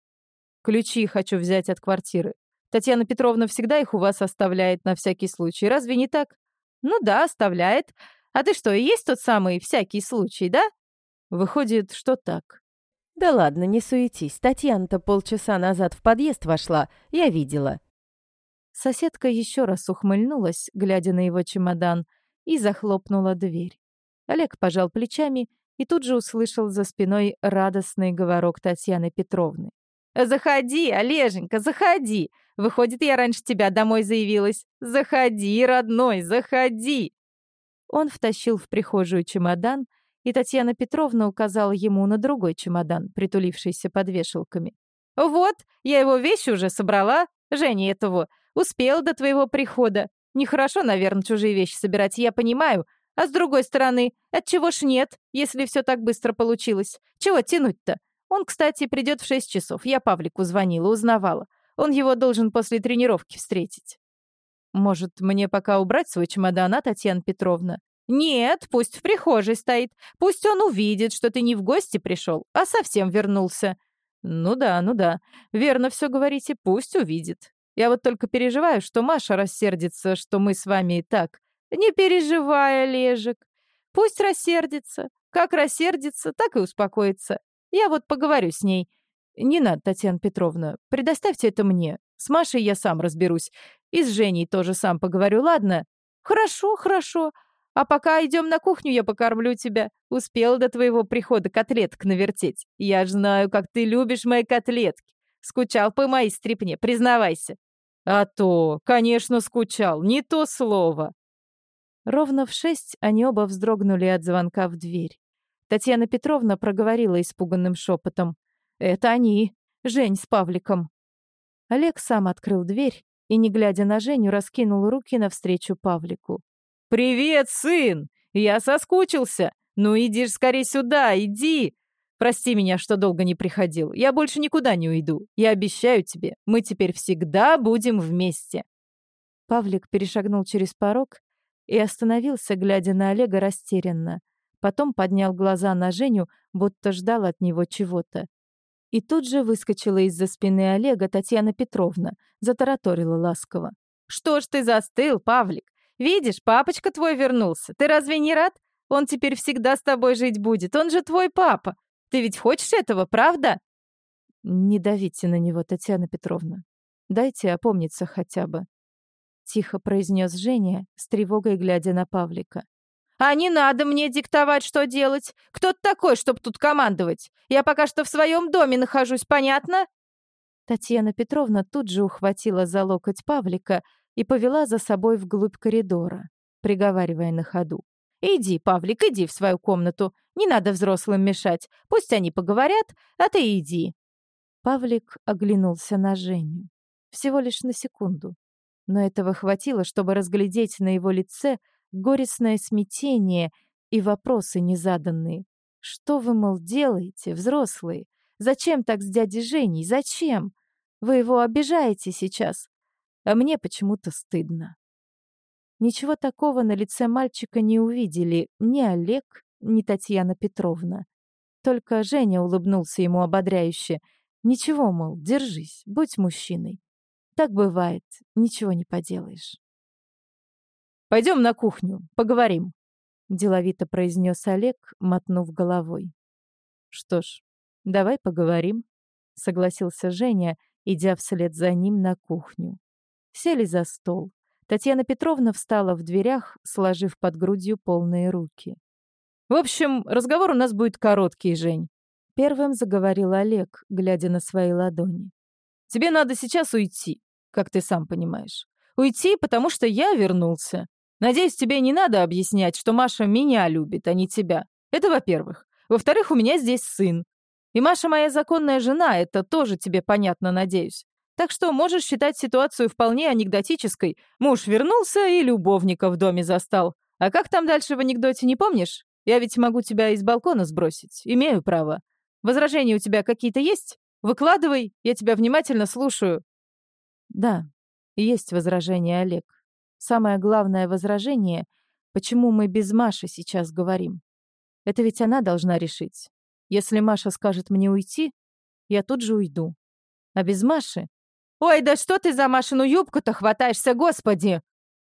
Ключи хочу взять от квартиры. Татьяна Петровна всегда их у вас оставляет на всякий случай. Разве не так? Ну да, оставляет. А ты что, и есть тот самый всякий случай, да? Выходит, что так. Да ладно, не суетись. Татьяна-то полчаса назад в подъезд вошла. Я видела. Соседка еще раз ухмыльнулась, глядя на его чемодан, и захлопнула дверь. Олег пожал плечами и тут же услышал за спиной радостный говорок Татьяны Петровны. «Заходи, Олеженька, заходи! Выходит, я раньше тебя домой заявилась. Заходи, родной, заходи!» Он втащил в прихожую чемодан, и Татьяна Петровна указала ему на другой чемодан, притулившийся под вешалками. «Вот, я его вещи уже собрала, Женя этого. Успел до твоего прихода. Нехорошо, наверное, чужие вещи собирать, я понимаю. А с другой стороны, отчего ж нет, если все так быстро получилось? Чего тянуть-то? Он, кстати, придет в шесть часов. Я Павлику звонила, узнавала. Он его должен после тренировки встретить. Может, мне пока убрать свой чемодан, а, Татьяна Петровна? Нет, пусть в прихожей стоит. Пусть он увидит, что ты не в гости пришел, а совсем вернулся. Ну да, ну да. Верно все говорите, пусть увидит. Я вот только переживаю, что Маша рассердится, что мы с вами и так. Не переживай, Олежек. Пусть рассердится. Как рассердится, так и успокоится. Я вот поговорю с ней. Не надо, Татьяна Петровна. Предоставьте это мне. С Машей я сам разберусь. И с Женей тоже сам поговорю, ладно? Хорошо, хорошо. А пока идем на кухню, я покормлю тебя. Успел до твоего прихода котлеток навертеть. Я ж знаю, как ты любишь мои котлетки. Скучал по моей стрипне, признавайся. «А то, конечно, скучал, не то слово». Ровно в шесть они оба вздрогнули от звонка в дверь. Татьяна Петровна проговорила испуганным шепотом. «Это они, Жень с Павликом». Олег сам открыл дверь и, не глядя на Женю, раскинул руки навстречу Павлику. «Привет, сын! Я соскучился! Ну иди ж скорее сюда, иди! Прости меня, что долго не приходил. Я больше никуда не уйду. Я обещаю тебе, мы теперь всегда будем вместе». Павлик перешагнул через порог и остановился, глядя на Олега растерянно. Потом поднял глаза на Женю, будто ждал от него чего-то. И тут же выскочила из-за спины Олега Татьяна Петровна, затараторила ласково. «Что ж ты застыл, Павлик? Видишь, папочка твой вернулся. Ты разве не рад? Он теперь всегда с тобой жить будет. Он же твой папа. Ты ведь хочешь этого, правда?» «Не давите на него, Татьяна Петровна. Дайте опомниться хотя бы», — тихо произнес Женя, с тревогой глядя на Павлика. «А не надо мне диктовать, что делать. Кто ты такой, чтоб тут командовать? Я пока что в своем доме нахожусь, понятно?» Татьяна Петровна тут же ухватила за локоть Павлика и повела за собой вглубь коридора, приговаривая на ходу. «Иди, Павлик, иди в свою комнату. Не надо взрослым мешать. Пусть они поговорят, а ты иди». Павлик оглянулся на Женю. Всего лишь на секунду. Но этого хватило, чтобы разглядеть на его лице горестное смятение и вопросы незаданные. «Что вы, мол, делаете, взрослые? Зачем так с дядей Женей? Зачем? Вы его обижаете сейчас. А мне почему-то стыдно». Ничего такого на лице мальчика не увидели ни Олег, ни Татьяна Петровна. Только Женя улыбнулся ему ободряюще. «Ничего, мол, держись, будь мужчиной. Так бывает, ничего не поделаешь». «Пойдем на кухню, поговорим», — деловито произнес Олег, мотнув головой. «Что ж, давай поговорим», — согласился Женя, идя вслед за ним на кухню. Сели за стол. Татьяна Петровна встала в дверях, сложив под грудью полные руки. «В общем, разговор у нас будет короткий, Жень», — первым заговорил Олег, глядя на свои ладони. «Тебе надо сейчас уйти, как ты сам понимаешь. Уйти, потому что я вернулся. Надеюсь, тебе не надо объяснять, что Маша меня любит, а не тебя. Это во-первых. Во-вторых, у меня здесь сын. И Маша моя законная жена, это тоже тебе понятно, надеюсь. Так что можешь считать ситуацию вполне анекдотической. Муж вернулся и любовника в доме застал. А как там дальше в анекдоте, не помнишь? Я ведь могу тебя из балкона сбросить. Имею право. Возражения у тебя какие-то есть? Выкладывай, я тебя внимательно слушаю. Да, есть возражения, Олег. Самое главное возражение — почему мы без Маши сейчас говорим. Это ведь она должна решить. Если Маша скажет мне уйти, я тут же уйду. А без Маши «Ой, да что ты за Машину юбку-то хватаешься, господи!»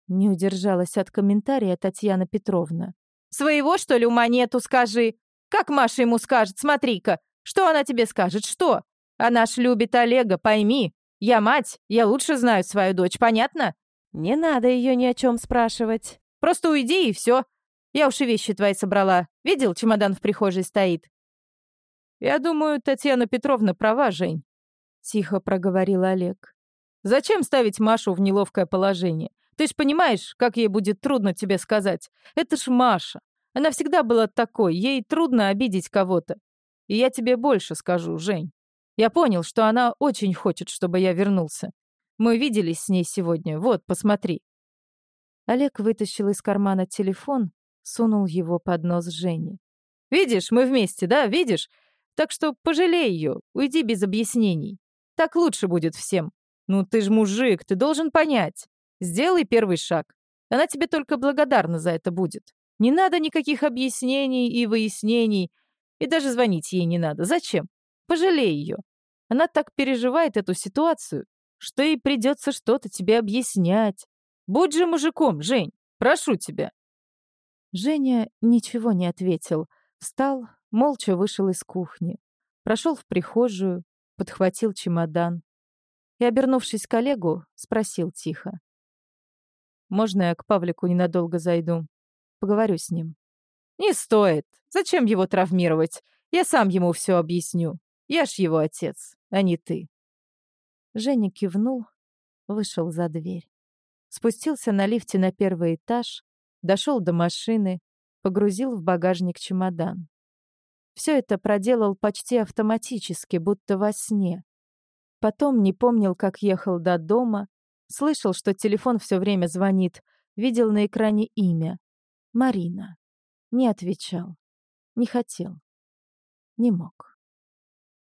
Не удержалась от комментария Татьяна Петровна. «Своего, что ли, ума нету, скажи? Как Маша ему скажет, смотри-ка? Что она тебе скажет, что? Она ж любит Олега, пойми. Я мать, я лучше знаю свою дочь, понятно?» «Не надо ее ни о чем спрашивать. Просто уйди и все. Я уж и вещи твои собрала. Видел, чемодан в прихожей стоит?» «Я думаю, Татьяна Петровна права, Жень тихо проговорил Олег. Зачем ставить Машу в неловкое положение? Ты ж понимаешь, как ей будет трудно тебе сказать. Это ж Маша. Она всегда была такой, ей трудно обидеть кого-то. И я тебе больше скажу, Жень. Я понял, что она очень хочет, чтобы я вернулся. Мы виделись с ней сегодня. Вот, посмотри. Олег вытащил из кармана телефон, сунул его под нос Жене. «Видишь, мы вместе, да, видишь? Так что пожалей ее, уйди без объяснений. Так лучше будет всем. Ну ты ж мужик, ты должен понять. Сделай первый шаг. Она тебе только благодарна за это будет. Не надо никаких объяснений и выяснений. И даже звонить ей не надо. Зачем? Пожалей ее. Она так переживает эту ситуацию, что ей придется что-то тебе объяснять. Будь же мужиком, Жень. Прошу тебя. Женя ничего не ответил. Встал, молча вышел из кухни. Прошел в прихожую, подхватил чемодан и, обернувшись к коллегу, спросил тихо. «Можно я к Павлику ненадолго зайду? Поговорю с ним». «Не стоит. Зачем его травмировать? Я сам ему все объясню. Я ж его отец, а не ты». Женя кивнул, вышел за дверь. Спустился на лифте на первый этаж, дошел до машины, погрузил в багажник чемодан. Все это проделал почти автоматически, будто во сне. Потом не помнил, как ехал до дома, слышал, что телефон все время звонит, видел на экране имя. Марина. Не отвечал. Не хотел. Не мог.